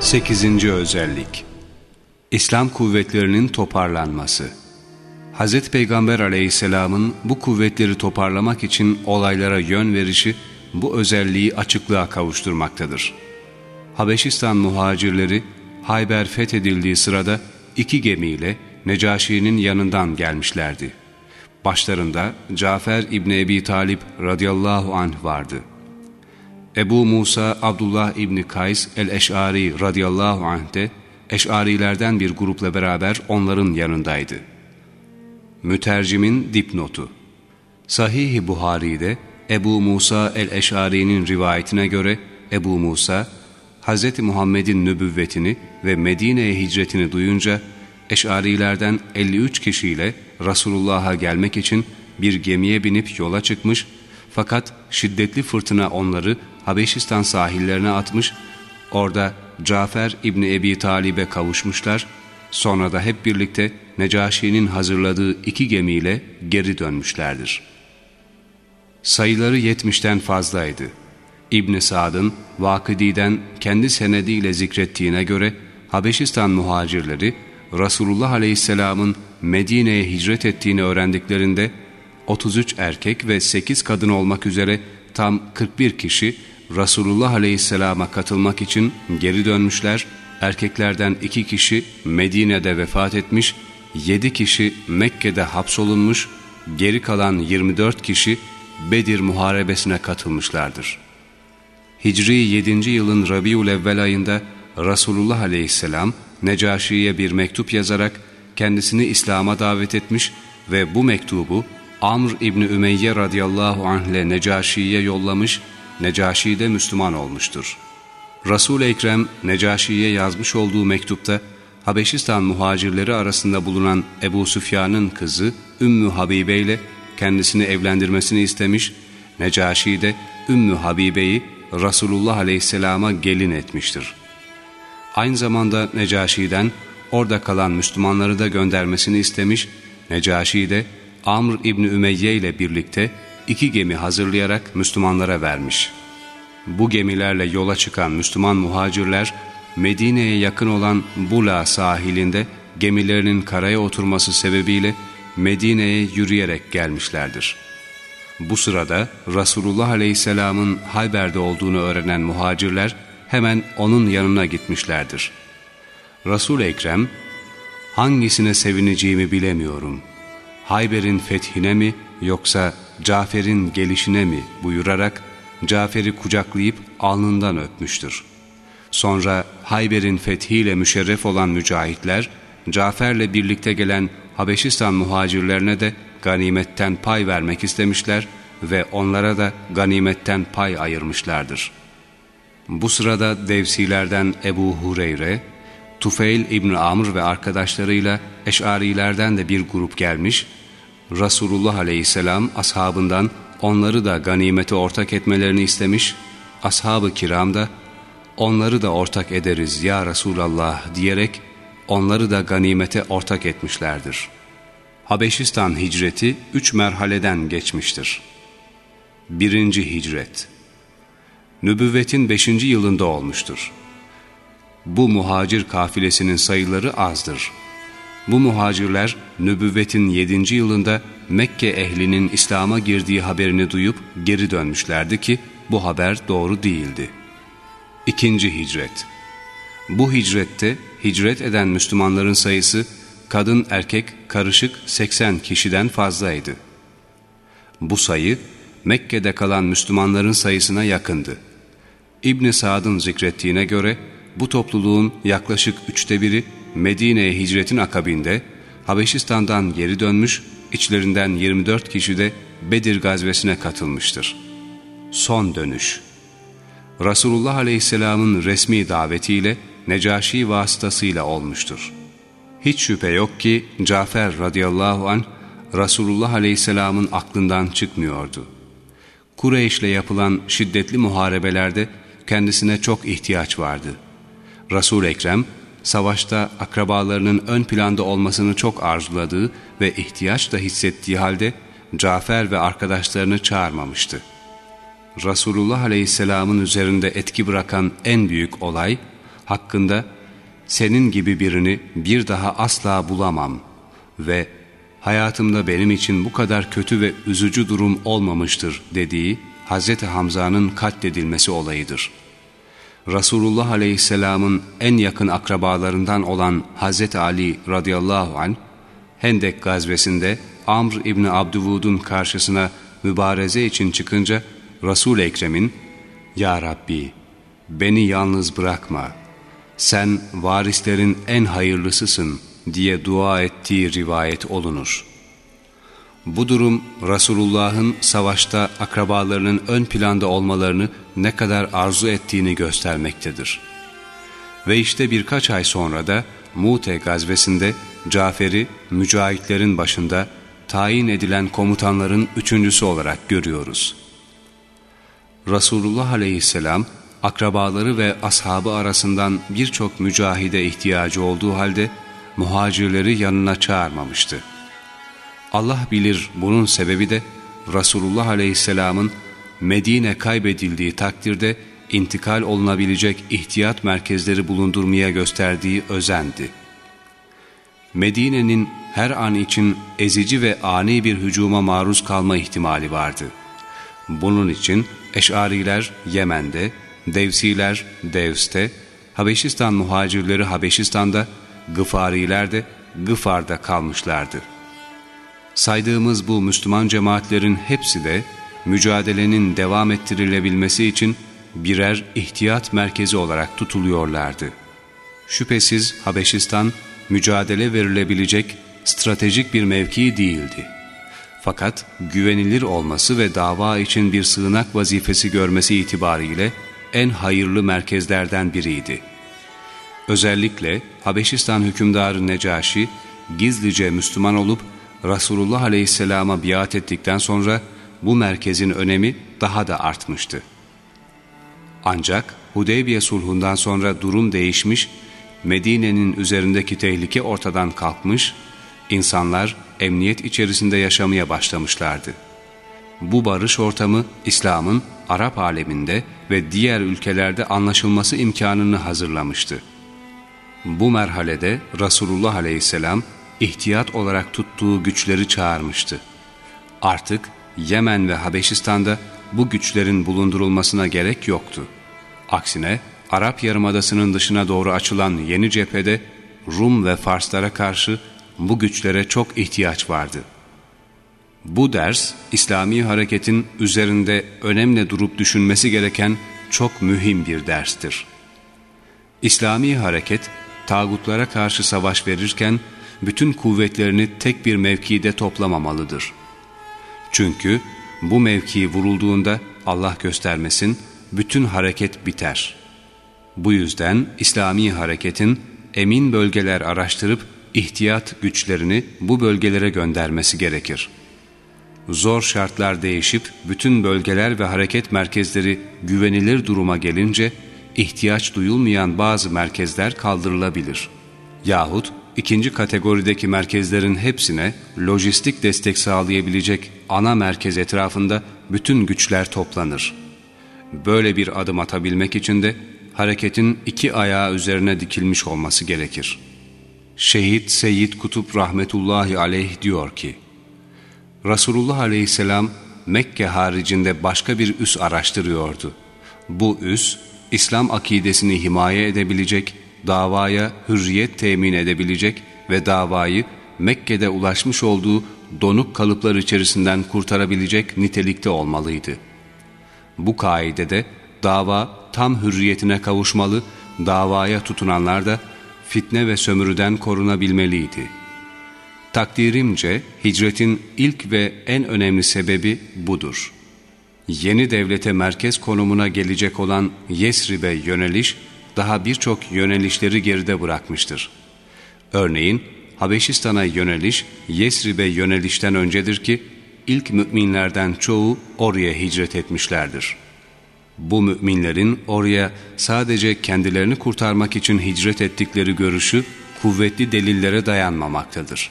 Sekizinci özellik İslam kuvvetlerinin toparlanması Hz. Peygamber aleyhisselamın bu kuvvetleri toparlamak için olaylara yön verişi bu özelliği açıklığa kavuşturmaktadır. Habeşistan muhacirleri Hayber fethedildiği sırada iki gemiyle Necaşi'nin yanından gelmişlerdi. Başlarında Cafer İbni Ebi Talip radıyallahu anh vardı. Ebu Musa Abdullah İbni Kays el-Eş'ari radıyallahu anh de Eş'arilerden bir grupla beraber onların yanındaydı. Mütercimin dipnotu Sahih-i Buhari'de Ebu Musa el-Eş'ari'nin rivayetine göre Ebu Musa, Hz. Muhammed'in nübüvvetini ve Medine'ye hicretini duyunca Eş'arilerden 53 kişiyle Resulullah'a gelmek için bir gemiye binip yola çıkmış fakat şiddetli fırtına onları Habeşistan sahillerine atmış, orada Cafer İbni Ebi Talib'e kavuşmuşlar, sonra da hep birlikte Necaşi'nin hazırladığı iki gemiyle geri dönmüşlerdir. Sayıları yetmişten fazlaydı. İbn Sad'ın Vakıdi'den kendi senediyle zikrettiğine göre Habeşistan muhacirleri Resulullah Aleyhisselam'ın Medine'ye hicret ettiğini öğrendiklerinde 33 erkek ve 8 kadın olmak üzere tam 41 kişi Resulullah Aleyhisselam'a katılmak için geri dönmüşler. Erkeklerden 2 kişi Medine'de vefat etmiş, 7 kişi Mekke'de hapsolunmuş, geri kalan 24 kişi Bedir Muharebesine katılmışlardır. Hicri 7. yılın Rabiul Evvel ayında Resulullah Aleyhisselam Necaşi'ye bir mektup yazarak kendisini İslam'a davet etmiş ve bu mektubu Amr İbni Ümeyye radıyallahu anh ile Necaşi'ye yollamış, Necaşi de Müslüman olmuştur. Resul-i Ekrem Necaşi'ye yazmış olduğu mektupta Habeşistan muhacirleri arasında bulunan Ebu Süfyan'ın kızı Ümmü Habibe ile kendisini evlendirmesini istemiş, Necaşi de Ümmü Habibe'yi Resulullah Aleyhisselam'a gelin etmiştir. Aynı zamanda Necaşi'den orada kalan Müslümanları da göndermesini istemiş, Necaşi de Amr İbni Ümeyye ile birlikte iki gemi hazırlayarak Müslümanlara vermiş. Bu gemilerle yola çıkan Müslüman muhacirler, Medine'ye yakın olan Bula sahilinde gemilerinin karaya oturması sebebiyle Medine'ye yürüyerek gelmişlerdir. Bu sırada Resulullah Aleyhisselam'ın Hayber'de olduğunu öğrenen muhacirler hemen onun yanına gitmişlerdir. Resul-i Ekrem, hangisine sevineceğimi bilemiyorum. Hayber'in fethine mi yoksa Cafer'in gelişine mi buyurarak Cafer'i kucaklayıp alnından öpmüştür. Sonra Hayber'in fethiyle müşerref olan mücahitler, Cafer'le birlikte gelen Habeşistan muhacirlerine de ganimetten pay vermek istemişler ve onlara da ganimetten pay ayırmışlardır. Bu sırada Devsilerden Ebu Hureyre, Tufeil İbni Amr ve arkadaşlarıyla Eş'arilerden de bir grup gelmiş, Resulullah Aleyhisselam ashabından onları da ganimete ortak etmelerini istemiş, ashab-ı kiram da onları da ortak ederiz ya Resulallah diyerek onları da ganimete ortak etmişlerdir. Habeşistan hicreti üç merhaleden geçmiştir. Birinci hicret Nübüvvetin beşinci yılında olmuştur. Bu muhacir kafilesinin sayıları azdır. Bu muhacirler nübüvvetin yedinci yılında Mekke ehlinin İslam'a girdiği haberini duyup geri dönmüşlerdi ki bu haber doğru değildi. İkinci hicret Bu hicrette hicret eden Müslümanların sayısı kadın erkek karışık 80 kişiden fazlaydı. Bu sayı Mekke'de kalan Müslümanların sayısına yakındı. İbn Sa'd'ın zikrettiğine göre bu topluluğun yaklaşık üçte biri Medine'ye hicretin akabinde Habeşistan'dan geri dönmüş, içlerinden 24 kişi de Bedir gazvesine katılmıştır. Son dönüş Resulullah Aleyhisselam'ın resmi davetiyle Necaşi vasıtasıyla olmuştur. Hiç şüphe yok ki Cafer radıyallahu an Resulullah Aleyhisselam'ın aklından çıkmıyordu. Kureyş'le yapılan şiddetli muharebelerde kendisine çok ihtiyaç vardı. Resul Ekrem savaşta akrabalarının ön planda olmasını çok arzuladığı ve ihtiyaç da hissettiği halde Cafer ve arkadaşlarını çağırmamıştı. Resulullah Aleyhisselam'ın üzerinde etki bırakan en büyük olay, hakkında senin gibi birini bir daha asla bulamam ve hayatımda benim için bu kadar kötü ve üzücü durum olmamıştır dediği Hz. Hamza'nın katledilmesi olayıdır. Resulullah Aleyhisselam'ın en yakın akrabalarından olan Hz. Ali radıyallahu anh, Hendek gazvesinde Amr İbni Abdüvud'un karşısına mübareze için çıkınca resul Ekrem'in ''Ya Rabbi beni yalnız bırakma, sen varislerin en hayırlısısın.'' diye dua ettiği rivayet olunur. Bu durum Resulullah'ın savaşta akrabalarının ön planda olmalarını ne kadar arzu ettiğini göstermektedir. Ve işte birkaç ay sonra da Mute gazvesinde Cafer'i mücahitlerin başında tayin edilen komutanların üçüncüsü olarak görüyoruz. Resulullah aleyhisselam akrabaları ve ashabı arasından birçok mücahide ihtiyacı olduğu halde muhacirleri yanına çağırmamıştı. Allah bilir bunun sebebi de Resulullah Aleyhisselam'ın Medine kaybedildiği takdirde intikal olunabilecek ihtiyat merkezleri bulundurmaya gösterdiği özendi. Medine'nin her an için ezici ve ani bir hücuma maruz kalma ihtimali vardı. Bunun için Eş'ariler Yemen'de, Devsiler Devs'te, Habeşistan muhacirleri Habeşistan'da, Gıfariler de Gıfar'da kalmışlardı. Saydığımız bu Müslüman cemaatlerin hepsi de mücadelenin devam ettirilebilmesi için birer ihtiyat merkezi olarak tutuluyorlardı. Şüphesiz Habeşistan mücadele verilebilecek stratejik bir mevki değildi. Fakat güvenilir olması ve dava için bir sığınak vazifesi görmesi itibariyle en hayırlı merkezlerden biriydi. Özellikle Habeşistan hükümdarı Necaşi gizlice Müslüman olup Resulullah Aleyhisselam'a biat ettikten sonra bu merkezin önemi daha da artmıştı. Ancak Hudeybiye sulhundan sonra durum değişmiş, Medine'nin üzerindeki tehlike ortadan kalkmış, insanlar emniyet içerisinde yaşamaya başlamışlardı. Bu barış ortamı İslam'ın Arap aleminde ve diğer ülkelerde anlaşılması imkanını hazırlamıştı. Bu merhalede Resulullah Aleyhisselam ihtiyat olarak tuttuğu güçleri çağırmıştı. Artık Yemen ve Habeşistan'da bu güçlerin bulundurulmasına gerek yoktu. Aksine Arap Yarımadası'nın dışına doğru açılan yeni cephede Rum ve Farslara karşı bu güçlere çok ihtiyaç vardı. Bu ders, İslami hareketin üzerinde önemli durup düşünmesi gereken çok mühim bir derstir. İslami hareket, tağutlara karşı savaş verirken, bütün kuvvetlerini tek bir mevkide toplamamalıdır. Çünkü bu mevki vurulduğunda Allah göstermesin, bütün hareket biter. Bu yüzden İslami hareketin emin bölgeler araştırıp ihtiyat güçlerini bu bölgelere göndermesi gerekir. Zor şartlar değişip bütün bölgeler ve hareket merkezleri güvenilir duruma gelince ihtiyaç duyulmayan bazı merkezler kaldırılabilir. Yahut ikinci kategorideki merkezlerin hepsine lojistik destek sağlayabilecek ana merkez etrafında bütün güçler toplanır. Böyle bir adım atabilmek için de hareketin iki ayağı üzerine dikilmiş olması gerekir. Şehit Seyyid Kutup rahmetullahi aleyh diyor ki, Resulullah aleyhisselam Mekke haricinde başka bir üs araştırıyordu. Bu üs, İslam akidesini himaye edebilecek, davaya hürriyet temin edebilecek ve davayı Mekke'de ulaşmış olduğu donuk kalıplar içerisinden kurtarabilecek nitelikte olmalıydı. Bu kaidede dava tam hürriyetine kavuşmalı, davaya tutunanlar da fitne ve sömürüden korunabilmeliydi. Takdirimce hicretin ilk ve en önemli sebebi budur. Yeni devlete merkez konumuna gelecek olan Yesrib'e yöneliş, daha birçok yönelişleri geride bırakmıştır. Örneğin Habeşistan'a yöneliş, Yesrib'e yönelişten öncedir ki, ilk müminlerden çoğu oraya hicret etmişlerdir. Bu müminlerin oraya sadece kendilerini kurtarmak için hicret ettikleri görüşü kuvvetli delillere dayanmamaktadır.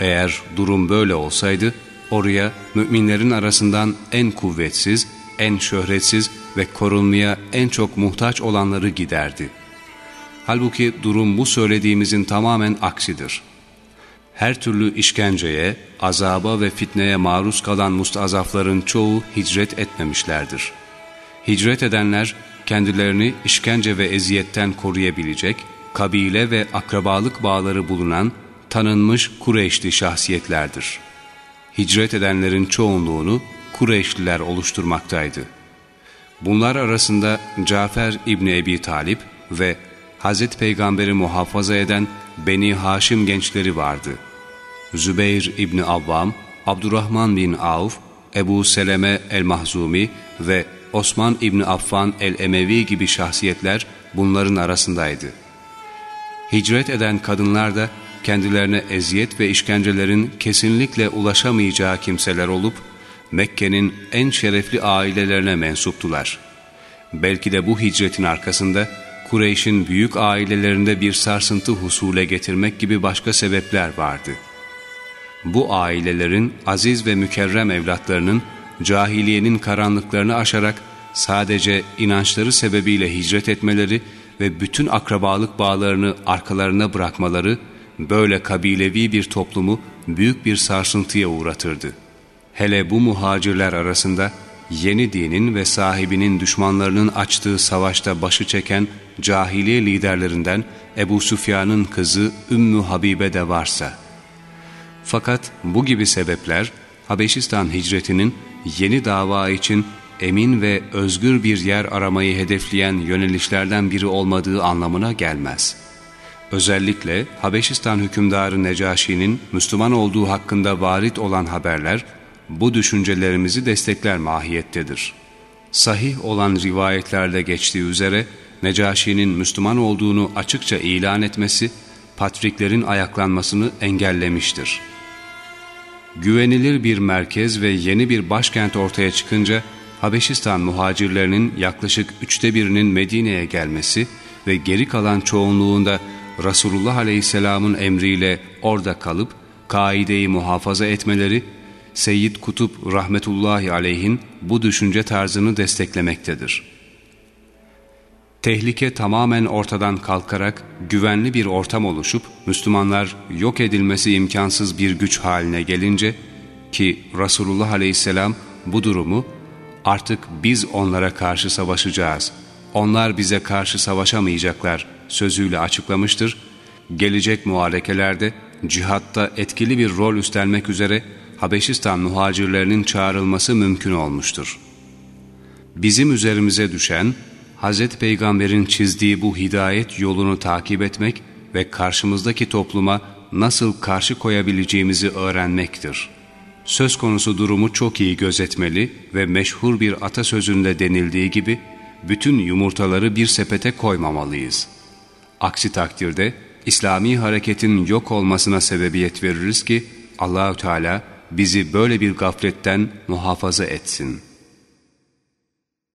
Eğer durum böyle olsaydı, oraya müminlerin arasından en kuvvetsiz, en şöhretsiz ve korunmaya en çok muhtaç olanları giderdi. Halbuki durum bu söylediğimizin tamamen aksidir. Her türlü işkenceye, azaba ve fitneye maruz kalan mustazafların çoğu hicret etmemişlerdir. Hicret edenler kendilerini işkence ve eziyetten koruyabilecek, kabile ve akrabalık bağları bulunan tanınmış Kureyşli şahsiyetlerdir. Hicret edenlerin çoğunluğunu Kureyşliler oluşturmaktaydı. Bunlar arasında Cafer İbni Ebi Talip ve Hazreti Peygamber'i muhafaza eden Beni Haşim gençleri vardı. Zübeyir İbni Avvam, Abdurrahman bin Avf, Ebu Seleme el-Mahzumi ve Osman İbni Affan el-Emevi gibi şahsiyetler bunların arasındaydı. Hicret eden kadınlar da kendilerine eziyet ve işkencelerin kesinlikle ulaşamayacağı kimseler olup Mekke'nin en şerefli ailelerine mensuptular. Belki de bu hicretin arkasında Kureyş'in büyük ailelerinde bir sarsıntı husule getirmek gibi başka sebepler vardı. Bu ailelerin aziz ve mükerrem evlatlarının cahiliyenin karanlıklarını aşarak sadece inançları sebebiyle hicret etmeleri ve bütün akrabalık bağlarını arkalarına bırakmaları böyle kabilevi bir toplumu büyük bir sarsıntıya uğratırdı. Hele bu muhacirler arasında yeni dinin ve sahibinin düşmanlarının açtığı savaşta başı çeken cahiliye liderlerinden Ebu Süfyan'ın kızı Ümmü Habibe de varsa. Fakat bu gibi sebepler Habeşistan hicretinin yeni dava için emin ve özgür bir yer aramayı hedefleyen yönelişlerden biri olmadığı anlamına gelmez. Özellikle Habeşistan hükümdarı Necaşi'nin Müslüman olduğu hakkında varit olan haberler bu düşüncelerimizi destekler mahiyettedir. Sahih olan rivayetlerde geçtiği üzere Necaşi'nin Müslüman olduğunu açıkça ilan etmesi, patriklerin ayaklanmasını engellemiştir. Güvenilir bir merkez ve yeni bir başkent ortaya çıkınca, Habeşistan muhacirlerinin yaklaşık üçte birinin Medine'ye gelmesi ve geri kalan çoğunluğunda Resulullah Aleyhisselam'ın emriyle orada kalıp kaideyi muhafaza etmeleri Seyyid Kutup rahmetullahi aleyhin bu düşünce tarzını desteklemektedir. Tehlike tamamen ortadan kalkarak güvenli bir ortam oluşup Müslümanlar yok edilmesi imkansız bir güç haline gelince ki Resulullah aleyhisselam bu durumu artık biz onlara karşı savaşacağız, onlar bize karşı savaşamayacaklar sözüyle açıklamıştır. Gelecek muharekelerde cihatta etkili bir rol üstlenmek üzere Habeşistan muhacirlerinin çağrılması mümkün olmuştur. Bizim üzerimize düşen, Hz. Peygamber'in çizdiği bu hidayet yolunu takip etmek ve karşımızdaki topluma nasıl karşı koyabileceğimizi öğrenmektir. Söz konusu durumu çok iyi gözetmeli ve meşhur bir atasözünde denildiği gibi, bütün yumurtaları bir sepete koymamalıyız. Aksi takdirde İslami hareketin yok olmasına sebebiyet veririz ki Allahü Teala bizi böyle bir gafletten muhafaza etsin.''